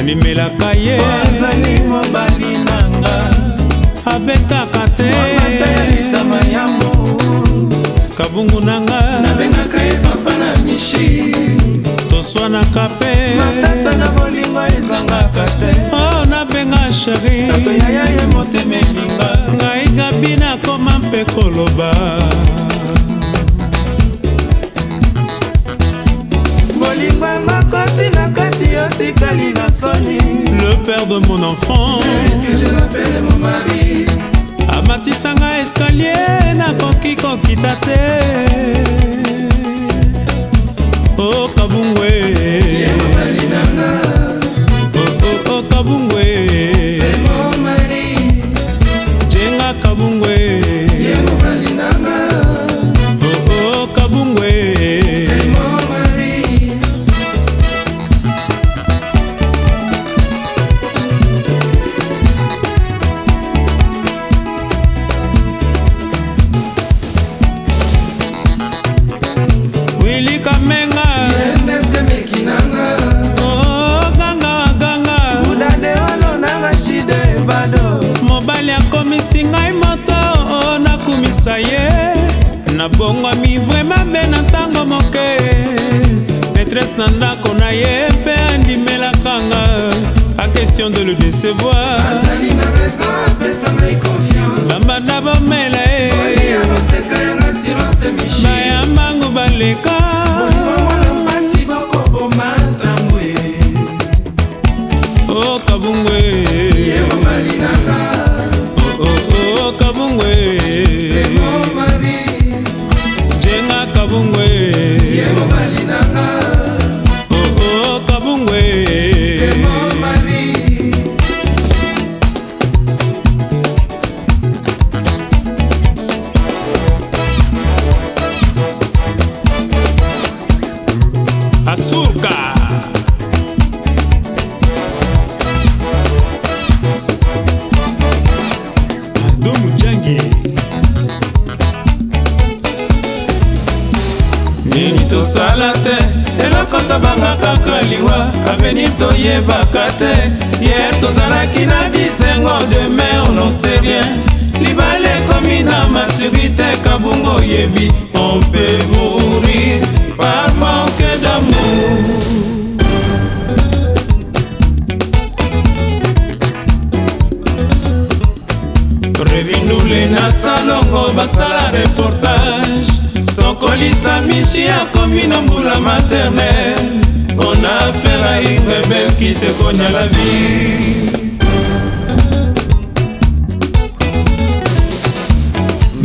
namimelaka ye azali mobali nanga abetaka te litama ya kabungu nanga nabengaka ye papa na mishi toswanaka mpe matata na bolingo ezangaka te o oh, nabenga sheri tato yaya ye motema elinga ngai gabi nakoma mpe koloba bolingo makoti na kati yotikali mère de mon enfant amatisanga eskalier nakoki kokita te bongwami vraimen mbe na ntango moke maîtresse na ndako na ye mpe andimelaka nga a question de le décevoir bambanda bomela e bayambangu baleka o oh, oh, kabungwe oh, oh, oh, kabungwe kabungwe yebo malinanga oh oh kabungwe bom mari açúcar kosala te eloko tobanga kaka liwa avenir toyebaka te ye tozalaki na bisengo demain on n'en sait rien libala ekomi na maturité kabungo oyebi on peut mourir par manque d'amour revindule na salongo basala reportage mokolisa mishi akomi na mbula maternele on a affaire à une rebelle qui se connaît à la vie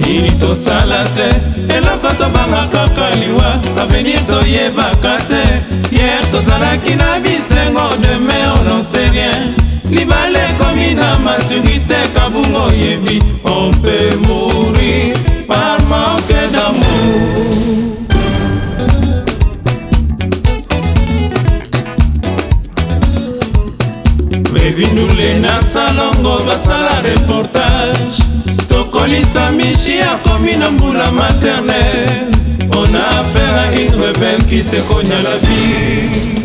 nini tosala te eloko tobanga kaka liwa avenir toyebaka te yer tozalaki na bisengo demain on n'en sait rien libala ekomi na maturité kabungo oyebi on peut mourir bevindule na salongo basala reportage tokolisa mishi akomi na mbula maternele on a affaire à une rebelle qui se cogne à la vie